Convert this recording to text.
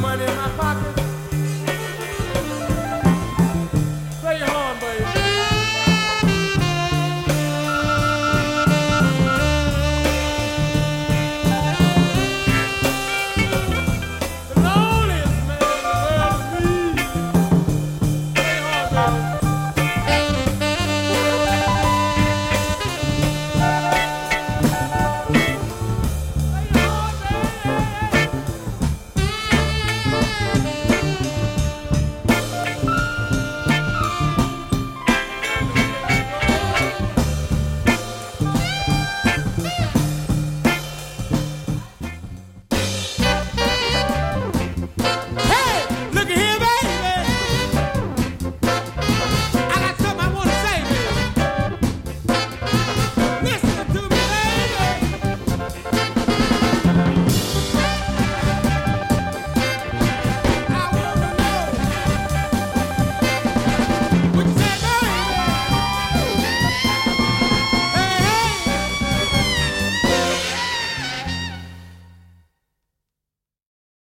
money in my pocket.